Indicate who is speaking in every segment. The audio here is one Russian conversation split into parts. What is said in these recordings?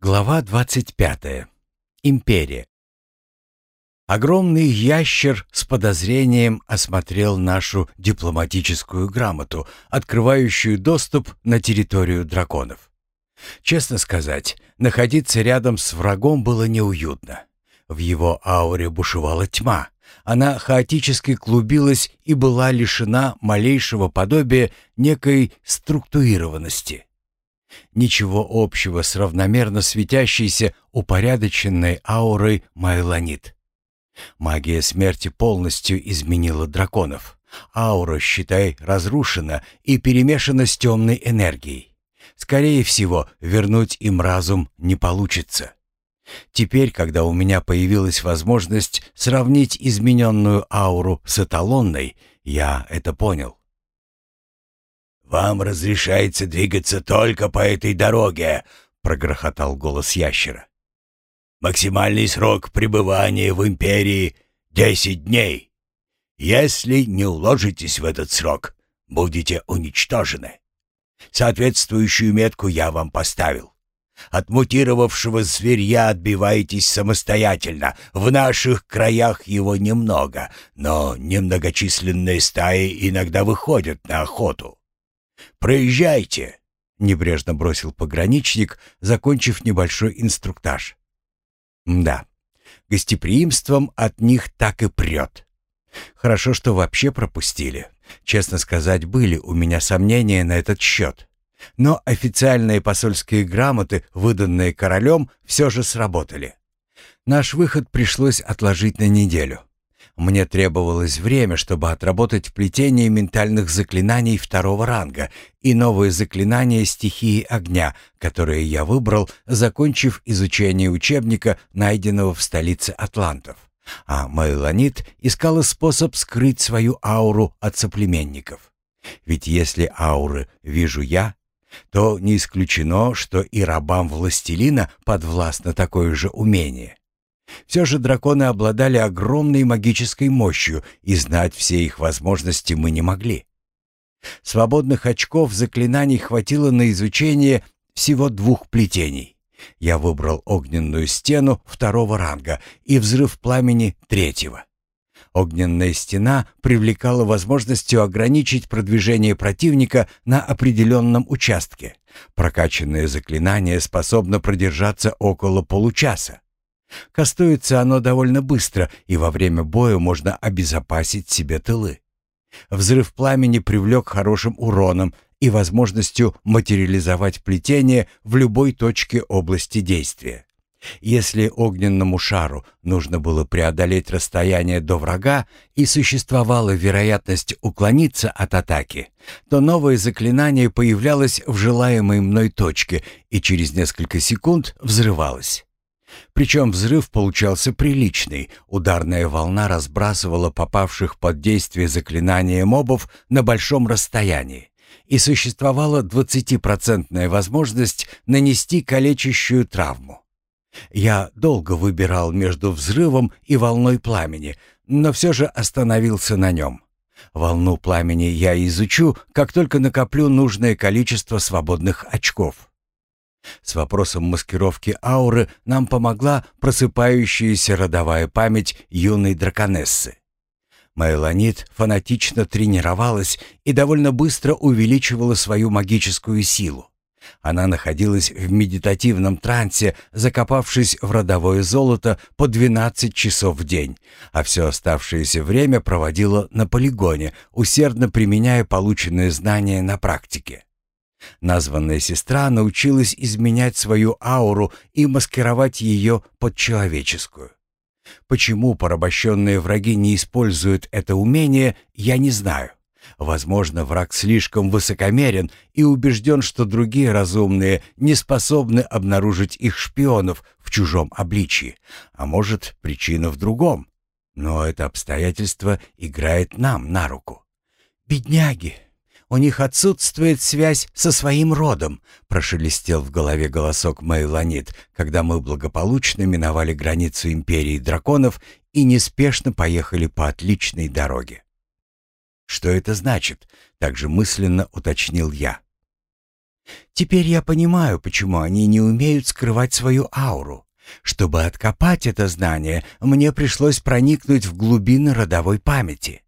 Speaker 1: Глава 25. Империя. Огромный ящер с подозрением осмотрел нашу дипломатическую грамоту, открывающую доступ на территорию драконов. Честно сказать, находиться рядом с врагом было неуютно. В его ауре бушевала тьма. Она хаотически клубилась и была лишена малейшего подобия некой структурированности. Ничего общего с равномерно светящейся, упорядоченной аурой Майланит. Магия смерти полностью изменила драконов. Аура, считай, разрушена и перемешана с темной энергией. Скорее всего, вернуть им разум не получится. Теперь, когда у меня появилась возможность сравнить измененную ауру с эталонной, я это понял.
Speaker 2: «Вам разрешается двигаться только по этой дороге», — прогрохотал голос ящера. «Максимальный срок пребывания в Империи — десять дней. Если не уложитесь в этот срок, будете уничтожены. Соответствующую метку я вам поставил. От мутировавшего зверья отбиваетесь самостоятельно. В наших краях его немного, но немногочисленные стаи иногда выходят на охоту. «Проезжайте!» — небрежно бросил пограничник, закончив небольшой инструктаж. «Да, гостеприимством от них так и прет. Хорошо, что вообще пропустили. Честно сказать, были у меня сомнения на этот счет. Но официальные посольские грамоты, выданные королем, все же сработали. Наш выход пришлось отложить на неделю. Мне требовалось время, чтобы отработать плетение ментальных заклинаний второго ранга и новые заклинания стихии огня, которые я выбрал, закончив изучение учебника, найденного в столице Атлантов. А Майланит искала способ скрыть свою ауру от соплеменников. Ведь если ауры вижу я, то не исключено, что и рабам властелина подвластно такое же умение. Все же драконы обладали огромной магической мощью, и знать все их возможности мы не могли. Свободных очков заклинаний хватило на изучение всего двух плетений. Я выбрал огненную стену второго ранга и взрыв пламени третьего. Огненная стена привлекала возможностью ограничить продвижение противника на определенном участке. Прокачанное заклинание способно продержаться около получаса. Кастуется оно довольно быстро, и во время боя можно обезопасить себе тылы. Взрыв пламени привлек хорошим уроном и возможностью материализовать плетение в любой точке области действия. Если огненному шару нужно было преодолеть расстояние до врага и существовала вероятность уклониться от атаки, то новое заклинание появлялось в желаемой мной точке и через несколько секунд взрывалось. Причем взрыв получался приличный, ударная волна разбрасывала попавших под действие заклинания мобов на большом расстоянии, и существовала двадцатипроцентная возможность нанести калечащую травму. Я долго выбирал между взрывом и волной пламени, но все же остановился на нем. Волну пламени я изучу, как только накоплю нужное количество свободных очков. С вопросом маскировки ауры нам помогла просыпающаяся родовая память юной драконессы. Майланит фанатично тренировалась и довольно быстро увеличивала свою магическую силу. Она находилась в медитативном трансе, закопавшись в родовое золото по 12 часов в день, а все оставшееся время проводила на полигоне, усердно применяя полученные знания на практике. Названная сестра научилась изменять свою ауру и маскировать ее под человеческую. Почему порабощенные враги не используют это умение, я не знаю. Возможно, враг слишком высокомерен и убежден, что другие разумные не способны обнаружить их шпионов в чужом обличии. А может, причина в другом. Но это обстоятельство играет нам на руку. «Бедняги!» У них отсутствует связь со своим родом», — прошелестел в голове голосок Мейланит, когда мы благополучно миновали границу империи драконов и неспешно поехали по отличной дороге. «Что это значит?» — также мысленно уточнил я.
Speaker 1: Теперь я понимаю, почему они не умеют скрывать свою ауру. Чтобы откопать это знание, мне пришлось проникнуть в глубины родовой памяти.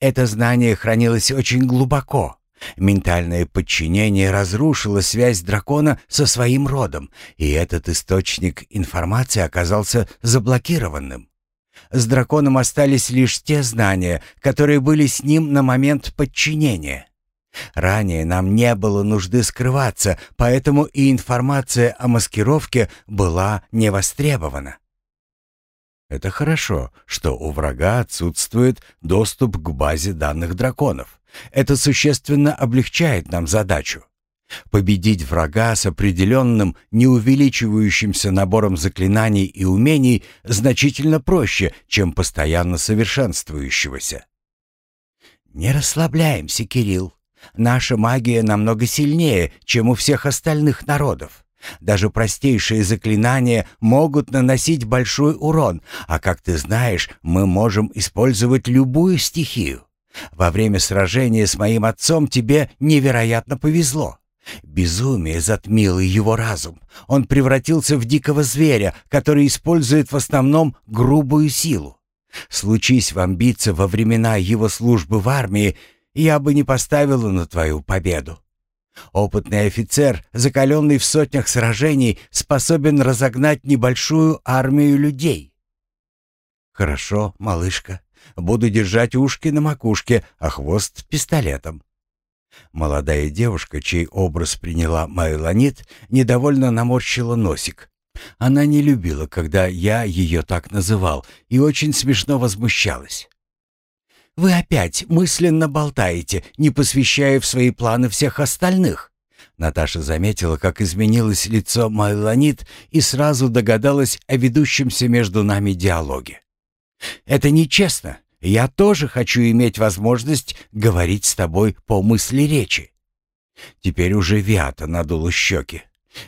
Speaker 1: Это знание хранилось очень глубоко. Ментальное подчинение разрушило связь дракона со своим родом, и этот источник информации оказался заблокированным. С драконом остались лишь те знания, которые были с ним на момент подчинения. Ранее нам не было нужды скрываться, поэтому и информация о маскировке была не востребована. Это хорошо, что у врага отсутствует доступ к базе данных драконов. Это существенно облегчает нам задачу. Победить врага с определенным, неувеличивающимся набором заклинаний и умений значительно проще, чем постоянно совершенствующегося. «Не расслабляемся, Кирилл. Наша магия намного сильнее, чем у всех остальных народов. Даже простейшие заклинания могут наносить большой урон, а как ты знаешь, мы можем использовать любую стихию. Во время сражения с моим отцом тебе невероятно повезло. Безумие затмило его разум. Он превратился в дикого зверя, который использует в основном грубую силу. Случись вам биться во времена его службы в армии, я бы не поставила на твою победу. Опытный офицер, закаленный в сотнях сражений, способен разогнать небольшую армию людей. Хорошо, малышка. Буду держать ушки на макушке, а хвост пистолетом. Молодая девушка, чей образ приняла Майланит, недовольно наморщила носик. Она не любила, когда я ее так называл, и очень смешно возмущалась. «Вы опять мысленно болтаете, не посвящая в свои планы всех остальных». Наташа заметила, как изменилось лицо Майланит и сразу догадалась о ведущемся между нами диалоге. «Это нечестно. Я тоже хочу иметь возможность говорить с тобой по мысли речи». Теперь уже Виата надула щеки.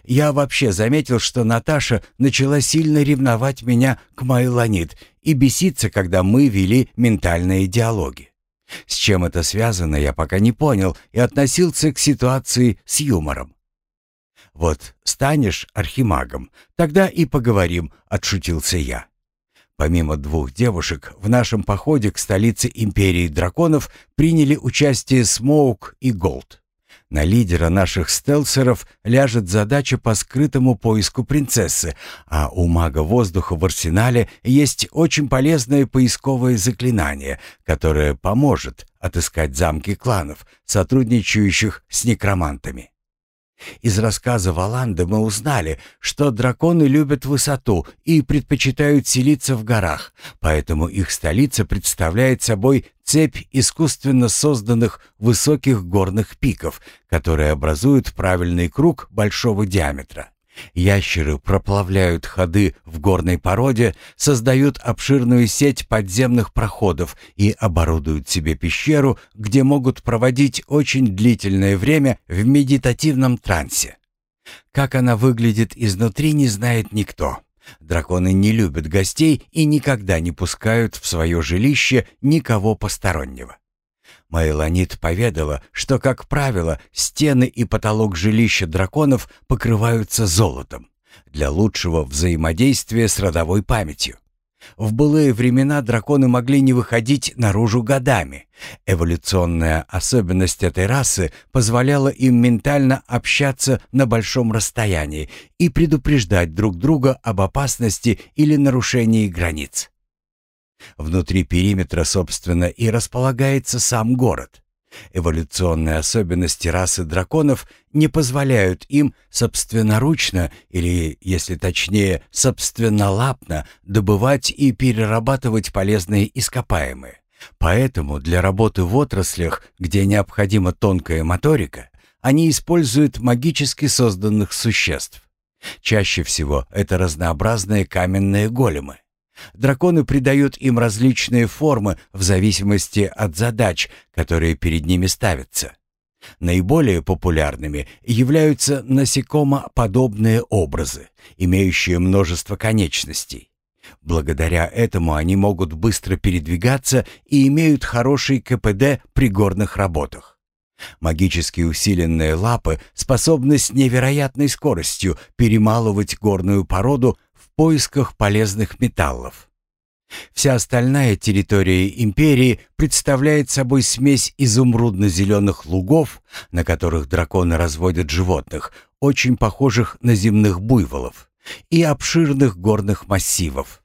Speaker 1: Я вообще заметил, что Наташа начала сильно ревновать меня к Майланит и беситься, когда мы вели ментальные диалоги. С чем это связано, я пока не понял и относился к ситуации с юмором. «Вот станешь архимагом, тогда и поговорим», — отшутился я. Помимо двух девушек, в нашем походе к столице Империи Драконов приняли участие Смоук и Голд. На лидера наших стелсеров ляжет задача по скрытому поиску принцессы, а у мага воздуха в арсенале есть очень полезное поисковое заклинание, которое поможет отыскать замки кланов, сотрудничающих с некромантами. Из рассказа Валанды мы узнали, что драконы любят высоту и предпочитают селиться в горах, поэтому их столица представляет собой цепь искусственно созданных высоких горных пиков, которые образуют правильный круг большого диаметра. Ящеры проплавляют ходы в горной породе, создают обширную сеть подземных проходов и оборудуют себе пещеру, где могут проводить очень длительное время в медитативном трансе. Как она выглядит изнутри, не знает никто. Драконы не любят гостей и никогда не пускают в свое жилище никого постороннего. Майланит поведала, что, как правило, стены и потолок жилища драконов покрываются золотом для лучшего взаимодействия с родовой памятью. В былые времена драконы могли не выходить наружу годами. Эволюционная особенность этой расы позволяла им ментально общаться на большом расстоянии и предупреждать друг друга об опасности или нарушении границ. Внутри периметра, собственно, и располагается сам город. Эволюционные особенности расы драконов не позволяют им собственноручно, или, если точнее, собственнолапно, добывать и перерабатывать полезные ископаемые. Поэтому для работы в отраслях, где необходима тонкая моторика, они используют магически созданных существ. Чаще всего это разнообразные каменные големы. Драконы придают им различные формы в зависимости от задач, которые перед ними ставятся. Наиболее популярными являются насекомоподобные образы, имеющие множество конечностей. Благодаря этому они могут быстро передвигаться и имеют хороший КПД при горных работах. Магически усиленные лапы способны с невероятной скоростью перемалывать горную породу поисках полезных металлов. Вся остальная территория империи представляет собой смесь изумрудно-зеленых лугов, на которых драконы разводят животных, очень похожих на земных буйволов, и обширных горных массивов.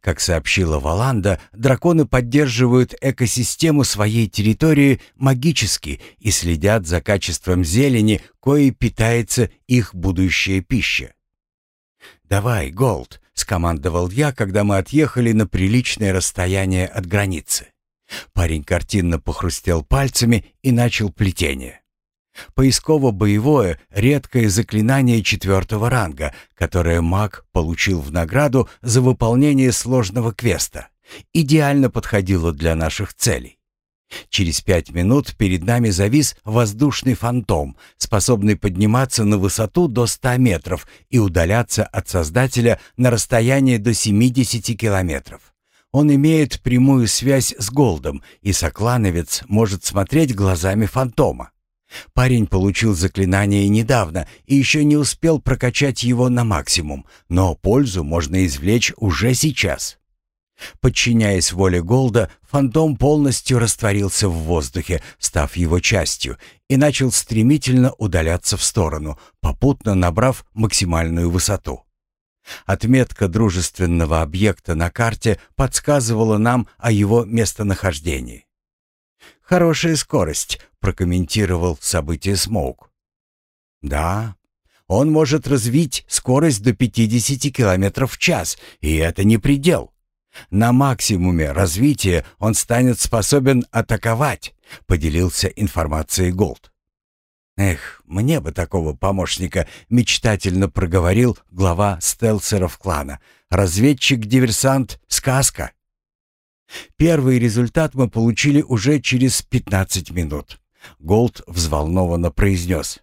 Speaker 1: Как сообщила Валанда, драконы поддерживают экосистему своей территории магически и следят за качеством зелени, коей питается их будущая пища. «Давай, Голд», — скомандовал я, когда мы отъехали на приличное расстояние от границы. Парень картинно похрустел пальцами и начал плетение. Поисково-боевое — редкое заклинание четвертого ранга, которое маг получил в награду за выполнение сложного квеста. Идеально подходило для наших целей. Через пять минут перед нами завис воздушный фантом, способный подниматься на высоту до 100 метров и удаляться от создателя на расстояние до 70 километров. Он имеет прямую связь с Голдом, и соклановец может смотреть глазами фантома. Парень получил заклинание недавно и еще не успел прокачать его на максимум, но пользу можно извлечь уже сейчас. Подчиняясь воле Голда, фантом полностью растворился в воздухе, став его частью, и начал стремительно удаляться в сторону, попутно набрав максимальную высоту. Отметка дружественного объекта на карте подсказывала нам о его местонахождении. «Хорошая скорость», — прокомментировал событие Смоук. «Да, он может развить скорость до 50 км в час, и это не предел. На максимуме развития он станет способен атаковать», — поделился информацией Голд. «Эх, мне бы такого помощника», — мечтательно проговорил глава стелсеров клана. «Разведчик-диверсант — сказка». Первый результат мы получили уже через 15 минут. Голд взволнованно произнес.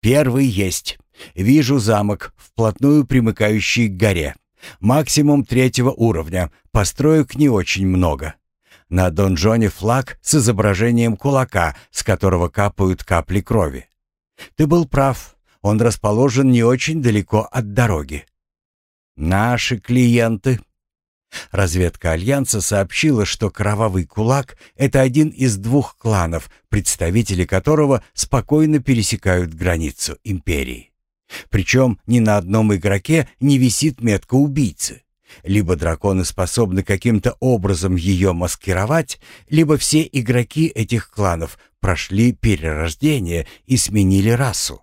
Speaker 1: «Первый есть. Вижу замок, вплотную примыкающий к горе. Максимум третьего уровня. Построек не очень много. На донжоне флаг с изображением кулака, с которого капают капли крови. Ты был прав. Он расположен не очень далеко от дороги. Наши клиенты Разведка Альянса сообщила, что Кровавый Кулак — это один из двух кланов, представители которого спокойно пересекают границу Империи. Причем ни на одном игроке не висит метка убийцы. Либо драконы способны каким-то образом ее маскировать, либо все игроки этих кланов прошли перерождение и сменили расу.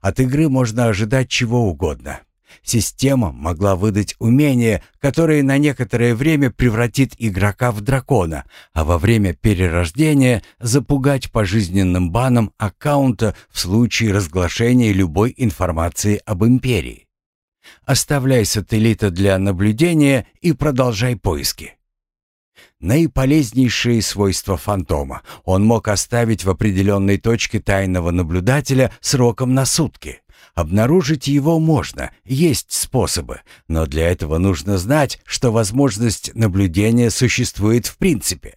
Speaker 1: От игры можно ожидать чего угодно. Система могла выдать умение, которое на некоторое время превратит игрока в дракона, а во время перерождения запугать пожизненным баном аккаунта в случае разглашения любой информации об империи. Оставляй сателлита для наблюдения и продолжай поиски. Наиполезнейшие свойства фантома он мог оставить в определенной точке тайного наблюдателя сроком на сутки. Обнаружить его можно, есть способы, но для этого нужно знать, что возможность наблюдения существует в принципе.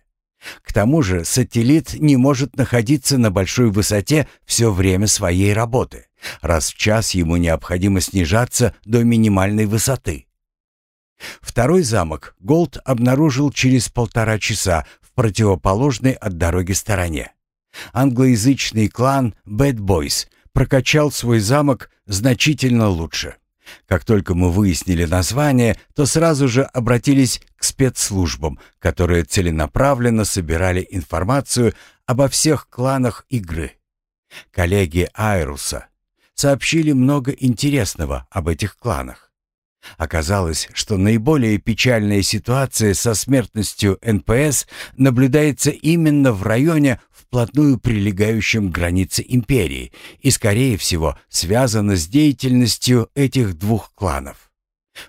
Speaker 1: К тому же сателлит не может находиться на большой высоте все время своей работы. Раз в час ему необходимо снижаться до минимальной высоты. Второй замок Голд обнаружил через полтора часа в противоположной от дороги стороне. Англоязычный клан Bad Boys прокачал свой замок значительно лучше. Как только мы выяснили название, то сразу же обратились к спецслужбам, которые целенаправленно собирали информацию обо всех кланах игры. Коллеги Айруса сообщили много интересного об этих кланах. Оказалось, что наиболее печальная ситуация со смертностью НПС наблюдается именно в районе вплотную прилегающем к границе империи и, скорее всего, связано с деятельностью этих двух кланов.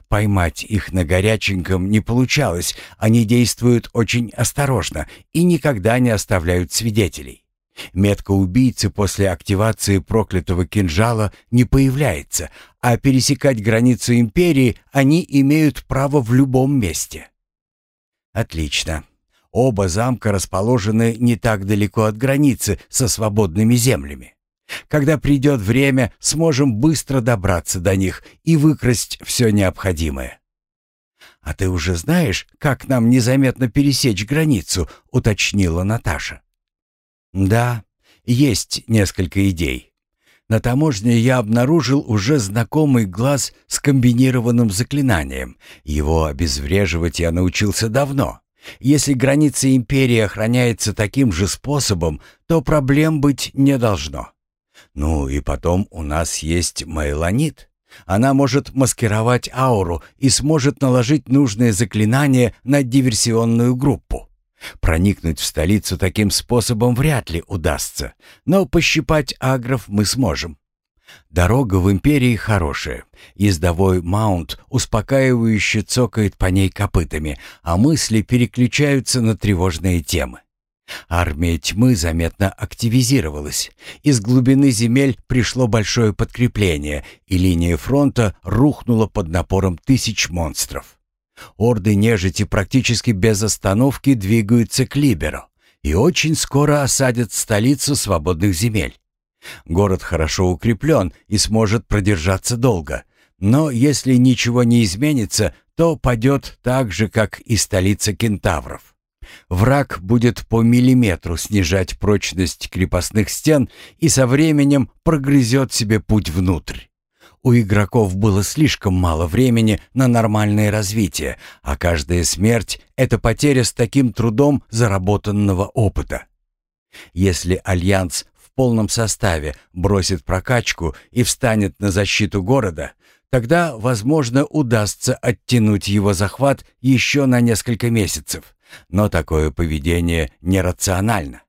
Speaker 1: Поймать их на горяченьком не получалось, они действуют очень осторожно и никогда не оставляют свидетелей. Метка убийцы после активации проклятого кинжала не появляется, а пересекать границу империи они имеют право в любом месте. Отлично. Оба замка расположены не так далеко от границы со свободными землями. Когда придет время, сможем быстро добраться до них и выкрасть все необходимое. «А ты уже знаешь, как нам незаметно пересечь границу?» — уточнила Наташа. «Да, есть несколько идей. На таможне я обнаружил уже знакомый глаз с комбинированным заклинанием. Его обезвреживать я научился давно. Если граница империи охраняется таким же способом, то проблем быть не должно. Ну и потом у нас есть мейлонит. Она может маскировать ауру и сможет наложить нужное заклинание на диверсионную группу. Проникнуть в столицу таким способом вряд ли удастся, но пощипать агров мы сможем. Дорога в империи хорошая. Ездовой маунт успокаивающе цокает по ней копытами, а мысли переключаются на тревожные темы. Армия тьмы заметно активизировалась. Из глубины земель пришло большое подкрепление, и линия фронта рухнула под напором тысяч монстров. Орды нежити практически без остановки двигаются к Либеру и очень скоро осадят столицу свободных земель. Город хорошо укреплен и сможет продержаться долго, но если ничего не изменится, то падет так же, как и столица кентавров. Враг будет по миллиметру снижать прочность крепостных стен и со временем прогрызет себе путь внутрь. У игроков было слишком мало времени на нормальное развитие, а каждая смерть — это потеря с таким трудом заработанного опыта. Если Альянс в полном составе бросит прокачку и встанет на защиту города, тогда, возможно, удастся оттянуть его захват еще на несколько месяцев. Но такое поведение нерационально.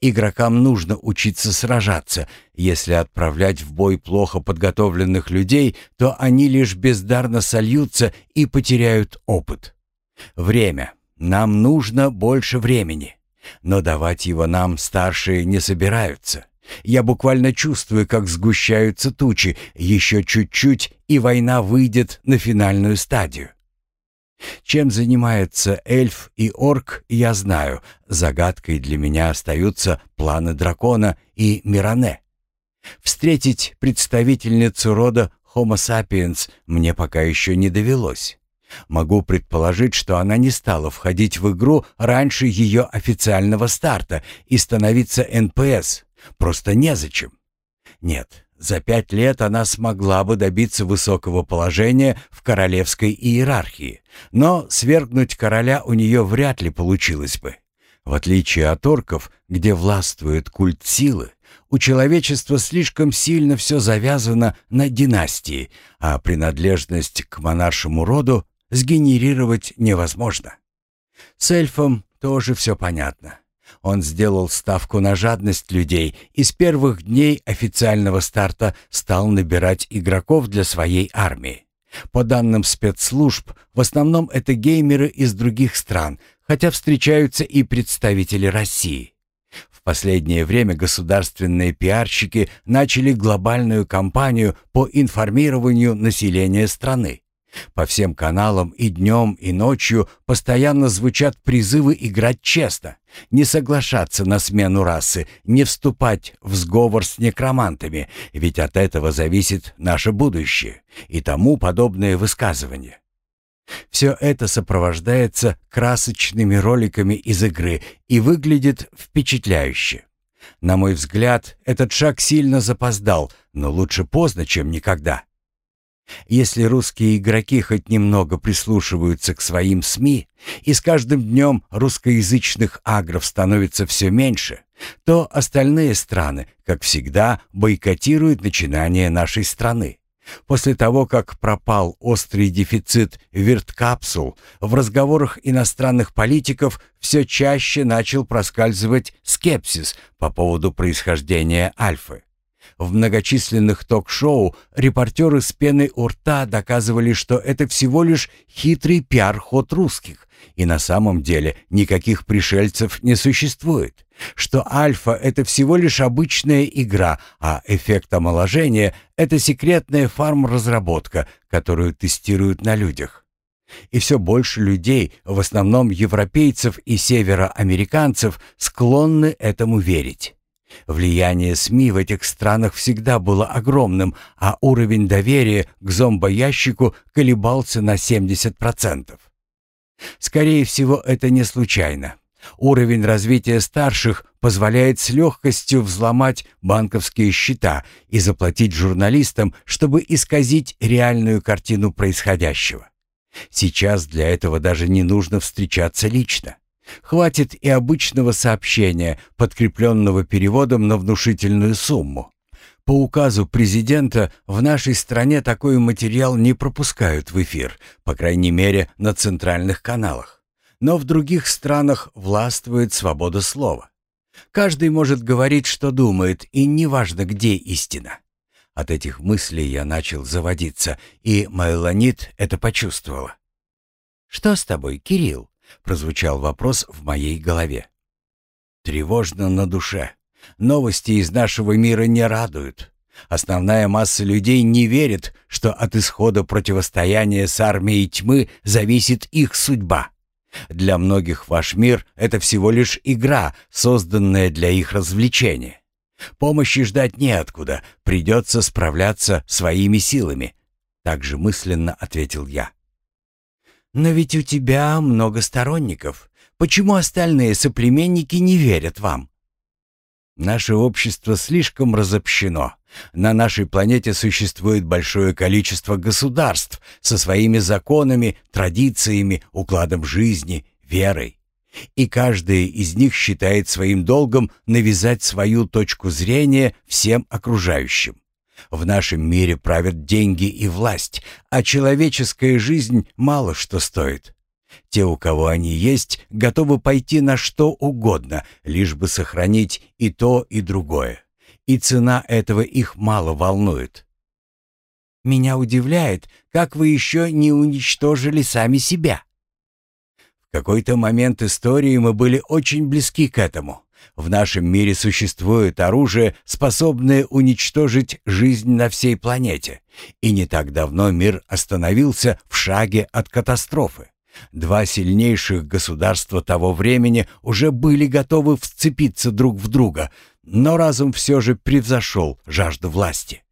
Speaker 1: Игрокам нужно учиться сражаться. Если отправлять в бой плохо подготовленных людей, то они лишь бездарно сольются и потеряют опыт. Время. Нам нужно больше времени. Но давать его нам старшие не собираются. Я буквально чувствую, как сгущаются тучи. Еще чуть-чуть, и война выйдет на финальную стадию. Чем занимается эльф и орк, я знаю. Загадкой для меня остаются планы дракона и Миране. Встретить представительницу рода Homo sapiens мне пока еще не довелось. Могу предположить, что она не стала входить в игру раньше ее официального старта и становиться НПС. Просто незачем. Нет, за пять лет она смогла бы добиться высокого положения в королевской иерархии, но свергнуть короля у нее вряд ли получилось бы. В отличие от орков, где властвует культ силы, у человечества слишком сильно все завязано на династии, а принадлежность к монаршему роду сгенерировать невозможно. С эльфом тоже все понятно. Он сделал ставку на жадность людей и с первых дней официального старта стал набирать игроков для своей армии. По данным спецслужб, в основном это геймеры из других стран, хотя встречаются и представители России. В последнее время государственные пиарщики начали глобальную кампанию по информированию населения страны. По всем каналам и днем, и ночью постоянно звучат призывы играть честно, не соглашаться на смену расы, не вступать в сговор с некромантами, ведь от этого зависит наше будущее, и тому подобные высказывания. Все это сопровождается красочными роликами из игры и выглядит впечатляюще. На мой взгляд, этот шаг сильно запоздал, но лучше поздно, чем никогда. Если русские игроки хоть немного прислушиваются к своим СМИ, и с каждым днем русскоязычных агров становится все меньше, то остальные страны, как всегда, бойкотируют начинание нашей страны. После того, как пропал острый дефицит верткапсул, в разговорах иностранных политиков все чаще начал проскальзывать скепсис по поводу происхождения Альфы. В многочисленных ток-шоу репортеры с пеной у рта доказывали, что это всего лишь хитрый пиар-ход русских, и на самом деле никаких пришельцев не существует, что альфа — это всего лишь обычная игра, а эффект омоложения — это секретная фарм-разработка, которую тестируют на людях. И все больше людей, в основном европейцев и североамериканцев, склонны этому верить. Влияние СМИ в этих странах всегда было огромным, а уровень доверия к зомбоящику колебался на 70%. Скорее всего, это не случайно. Уровень развития старших позволяет с легкостью взломать банковские счета и заплатить журналистам, чтобы исказить реальную картину происходящего. Сейчас для этого даже не нужно встречаться лично. Хватит и обычного сообщения, подкрепленного переводом на внушительную сумму. По указу президента в нашей стране такой материал не пропускают в эфир, по крайней мере, на центральных каналах. Но в других странах властвует свобода слова. Каждый может говорить, что думает, и неважно, где истина. От этих мыслей я начал заводиться, и Майланит это почувствовала. «Что с тобой, Кирилл?» — прозвучал вопрос в моей голове. «Тревожно на душе. Новости из нашего мира не радуют. Основная масса людей не верит, что от исхода противостояния с армией тьмы зависит их судьба. Для многих ваш мир — это всего лишь игра, созданная для их развлечения. Помощи ждать неоткуда, придется справляться своими силами. Так же мысленно ответил я. Но ведь у тебя много сторонников. Почему остальные соплеменники не верят вам? Наше общество слишком разобщено. На нашей планете существует большое количество государств со своими законами, традициями, укладом жизни, верой и каждая из них считает своим долгом навязать свою точку зрения всем окружающим. В нашем мире правят деньги и власть, а человеческая жизнь мало что стоит. Те, у кого они есть, готовы пойти на что угодно, лишь бы сохранить и то, и другое. И цена этого их мало волнует. Меня удивляет, как вы еще не уничтожили сами себя. В какой-то момент истории мы были очень близки к этому. В нашем мире существует оружие, способное уничтожить жизнь на всей планете. И не так давно мир остановился в шаге от катастрофы. Два сильнейших государства того времени уже были готовы вцепиться друг в друга, но разум все же превзошел жажду власти.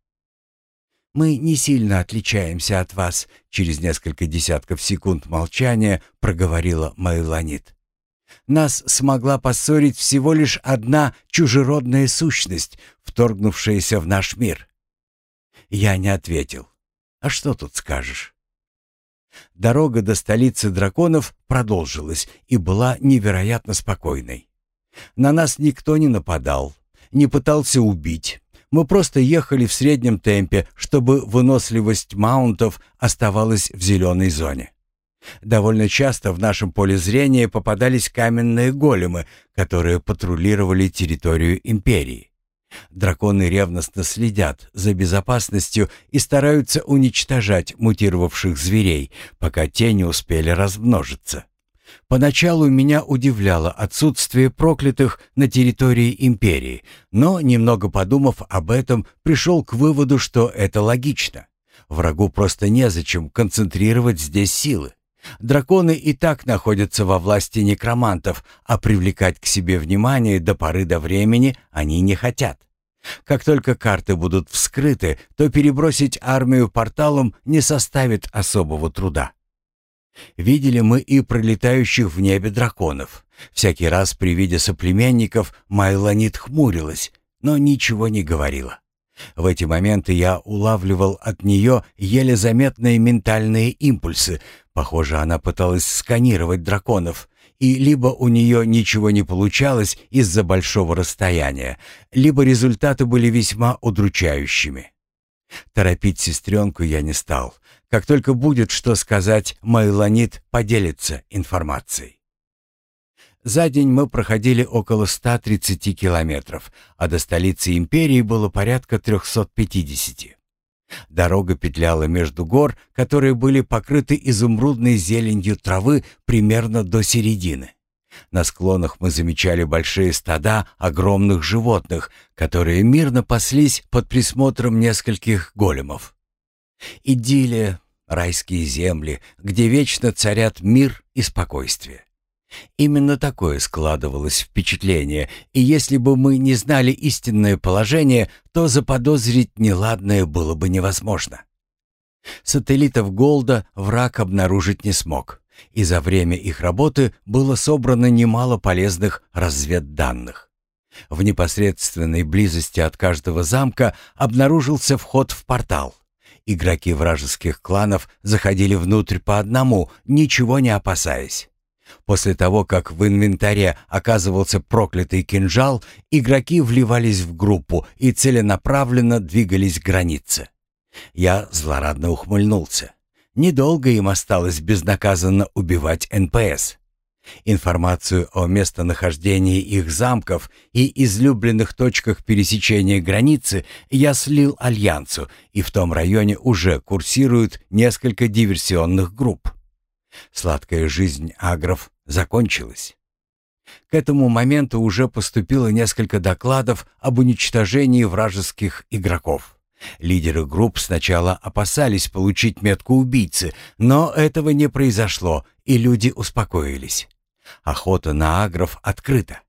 Speaker 1: «Мы не сильно отличаемся от вас», — через несколько десятков секунд молчания проговорила Майланит. «Нас смогла поссорить всего лишь одна чужеродная сущность, вторгнувшаяся в наш мир». Я не ответил. «А что тут скажешь?» Дорога до столицы драконов продолжилась и была невероятно спокойной. На нас никто не нападал, не пытался убить. Мы просто ехали в среднем темпе, чтобы выносливость маунтов оставалась в зеленой зоне. Довольно часто в нашем поле зрения попадались каменные големы, которые патрулировали территорию империи. Драконы ревностно следят за безопасностью и стараются уничтожать мутировавших зверей, пока те не успели размножиться. Поначалу меня удивляло отсутствие проклятых на территории империи, но, немного подумав об этом, пришел к выводу, что это логично. Врагу просто незачем концентрировать здесь силы. Драконы и так находятся во власти некромантов, а привлекать к себе внимание до поры до времени они не хотят. Как только карты будут вскрыты, то перебросить армию порталом не составит особого труда. Видели мы и пролетающих в небе драконов. Всякий раз при виде соплеменников Майланит хмурилась, но ничего не говорила. В эти моменты я улавливал от нее еле заметные ментальные импульсы. Похоже, она пыталась сканировать драконов, и либо у нее ничего не получалось из-за большого расстояния, либо результаты были весьма удручающими. Торопить сестренку я не стал. Как только будет что сказать, Майланит поделится информацией. За день мы проходили около 130 километров, а до столицы империи было порядка 350. Дорога петляла между гор, которые были покрыты изумрудной зеленью травы примерно до середины. На склонах мы замечали большие стада огромных животных, которые мирно паслись под присмотром нескольких големов. Идиллия, райские земли, где вечно царят мир и спокойствие. Именно такое складывалось впечатление, и если бы мы не знали истинное положение, то заподозрить неладное было бы невозможно. Сателлитов Голда враг обнаружить не смог, и за время их работы было собрано немало полезных разведданных. В непосредственной близости от каждого замка обнаружился вход в портал. Игроки вражеских кланов заходили внутрь по одному, ничего не опасаясь. После того, как в инвентаре оказывался проклятый кинжал, игроки вливались в группу и целенаправленно двигались к границе. Я злорадно ухмыльнулся. Недолго им осталось безнаказанно убивать НПС. Информацию о местонахождении их замков и излюбленных точках пересечения границы я слил Альянсу, и в том районе уже курсируют несколько диверсионных групп. Сладкая жизнь агров закончилась. К этому моменту уже поступило несколько докладов об уничтожении вражеских игроков. Лидеры групп сначала опасались получить метку убийцы, но этого не произошло, и люди успокоились. Охота на агров открыта.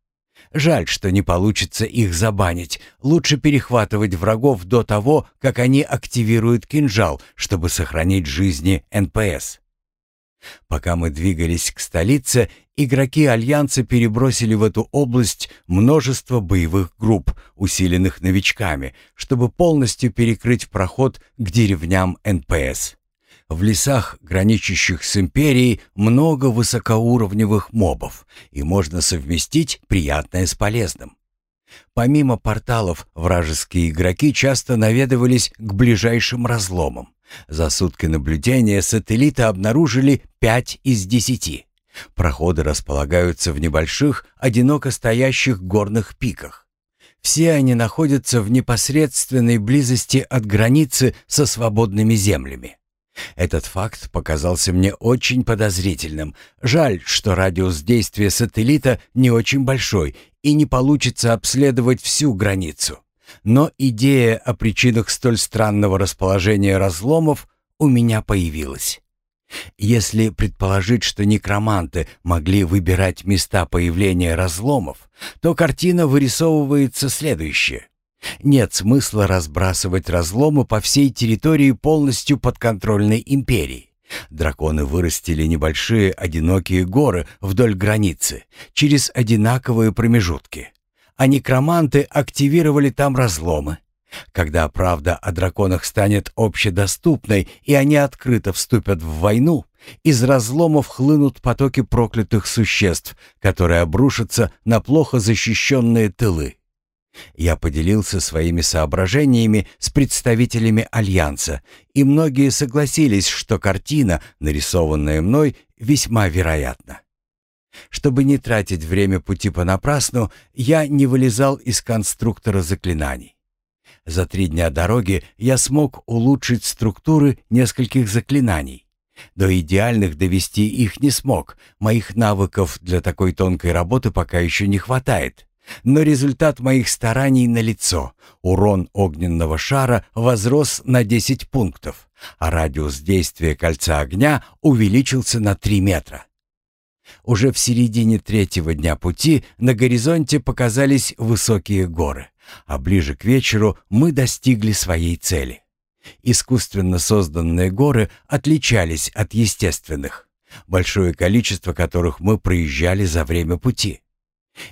Speaker 1: Жаль, что не получится их забанить. Лучше перехватывать врагов до того, как они активируют кинжал, чтобы сохранить жизни НПС. Пока мы двигались к столице, игроки Альянса перебросили в эту область множество боевых групп, усиленных новичками, чтобы полностью перекрыть проход к деревням НПС. В лесах, граничащих с Империей, много высокоуровневых мобов, и можно совместить приятное с полезным. Помимо порталов, вражеские игроки часто наведывались к ближайшим разломам. За сутки наблюдения сателлиты обнаружили 5 из 10. Проходы располагаются в небольших, одиноко стоящих горных пиках. Все они находятся в непосредственной близости от границы со свободными землями. Этот факт показался мне очень подозрительным. Жаль, что радиус действия сателлита не очень большой и не получится обследовать всю границу. Но идея о причинах столь странного расположения разломов у меня появилась. Если предположить, что некроманты могли выбирать места появления разломов, то картина вырисовывается следующая. Нет смысла разбрасывать разломы по всей территории полностью подконтрольной империи. Драконы вырастили небольшие одинокие горы вдоль границы, через одинаковые промежутки а некроманты активировали там разломы. Когда правда о драконах станет общедоступной, и они открыто вступят в войну, из разломов хлынут потоки проклятых существ, которые обрушатся на плохо защищенные тылы. Я поделился своими соображениями с представителями Альянса, и многие согласились, что картина, нарисованная мной, весьма вероятна. Чтобы не тратить время пути понапрасну, я не вылезал из конструктора заклинаний. За три дня дороги я смог улучшить структуры нескольких заклинаний. До идеальных довести их не смог, моих навыков для такой тонкой работы пока еще не хватает. Но результат моих стараний налицо. Урон огненного шара возрос на 10 пунктов, а радиус действия кольца огня увеличился на 3 метра. Уже в середине третьего дня пути на горизонте показались высокие горы, а ближе к вечеру мы достигли своей цели. Искусственно созданные горы отличались от естественных, большое количество которых мы проезжали за время пути.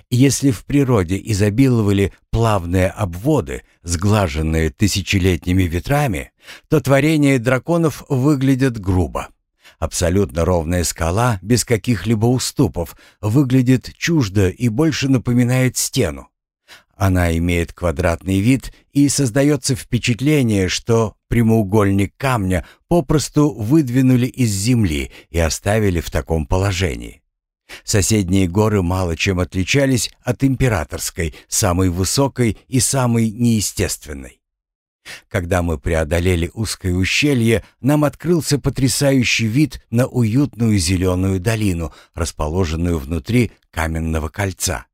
Speaker 1: Если в природе изобиловали плавные обводы, сглаженные тысячелетними ветрами, то творения драконов выглядят грубо. Абсолютно ровная скала, без каких-либо уступов, выглядит чуждо и больше напоминает стену. Она имеет квадратный вид и создается впечатление, что прямоугольник камня попросту выдвинули из земли и оставили в таком положении. Соседние горы мало чем отличались от императорской, самой высокой и самой неестественной. Когда мы преодолели узкое ущелье, нам открылся потрясающий вид на уютную зеленую долину, расположенную внутри каменного кольца.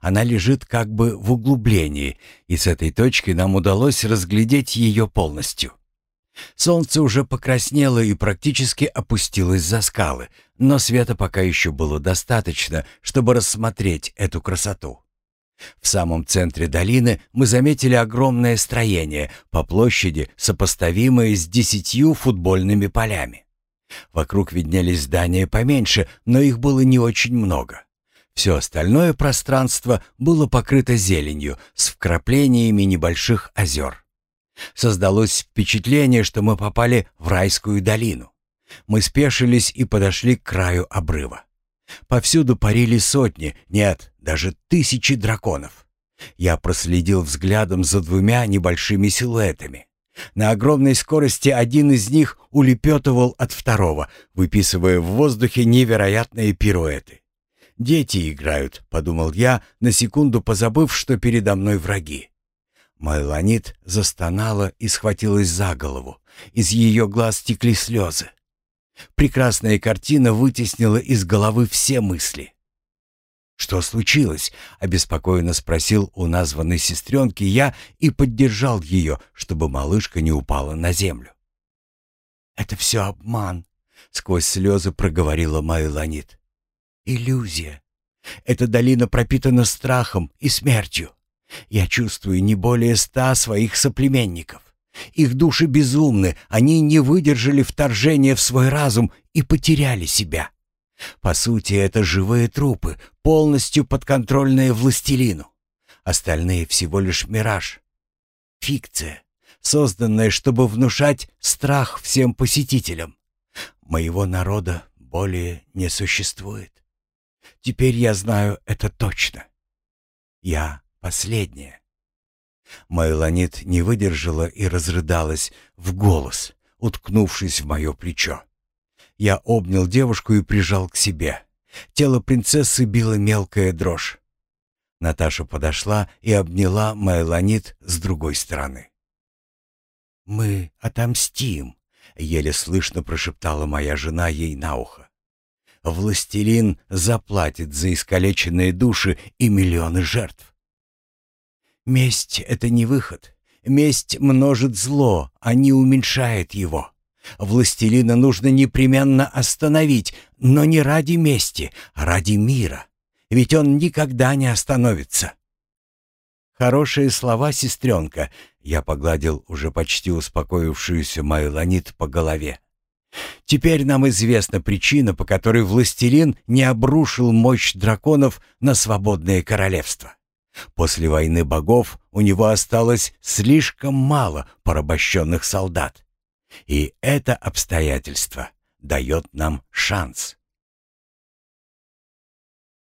Speaker 1: Она лежит как бы в углублении, и с этой точки нам удалось разглядеть ее полностью. Солнце уже покраснело и практически опустилось за скалы, но света пока еще было достаточно, чтобы рассмотреть эту красоту. В самом центре долины мы заметили огромное строение по площади, сопоставимое с десятью футбольными полями. Вокруг виднелись здания поменьше, но их было не очень много. Все остальное пространство было покрыто зеленью с вкраплениями небольших озер. Создалось впечатление, что мы попали в райскую долину. Мы спешились и подошли к краю обрыва. Повсюду парили сотни, нет, даже тысячи драконов. Я проследил взглядом за двумя небольшими силуэтами. На огромной скорости один из них улепетывал от второго, выписывая в воздухе невероятные пируэты. «Дети играют», — подумал я, на секунду позабыв, что передо мной враги. Майланит застонала и схватилась за голову. Из ее глаз текли слезы. Прекрасная картина вытеснила из головы все мысли. «Что случилось?» — обеспокоенно спросил у названной сестренки я и поддержал ее, чтобы малышка не упала на землю. «Это все обман», — сквозь слезы проговорила Майланит. «Иллюзия. Эта долина пропитана страхом и смертью. Я чувствую не более ста своих соплеменников. Их души безумны, они не выдержали вторжения в свой разум и потеряли себя. По сути, это живые трупы, полностью подконтрольные властелину. Остальные всего лишь мираж. Фикция, созданная, чтобы внушать страх всем посетителям. Моего народа более не существует. Теперь я знаю это точно. Я последняя. Майланит не выдержала и разрыдалась в голос, уткнувшись в мое плечо. Я обнял девушку и прижал к себе. Тело принцессы било мелкая дрожь. Наташа подошла и обняла Майланит с другой стороны. «Мы отомстим», — еле слышно прошептала моя жена ей на ухо. «Властелин заплатит за искалеченные души и миллионы жертв. Месть — это не выход. Месть множит зло, а не уменьшает его. Властелина нужно непременно остановить, но не ради мести, а ради мира. Ведь он никогда не остановится. Хорошие слова, сестренка. Я погладил уже почти успокоившуюся Майланит по голове. Теперь нам известна причина, по которой властелин не обрушил мощь драконов на свободное королевство. После войны богов у него осталось слишком мало порабощенных солдат. И это обстоятельство дает нам шанс.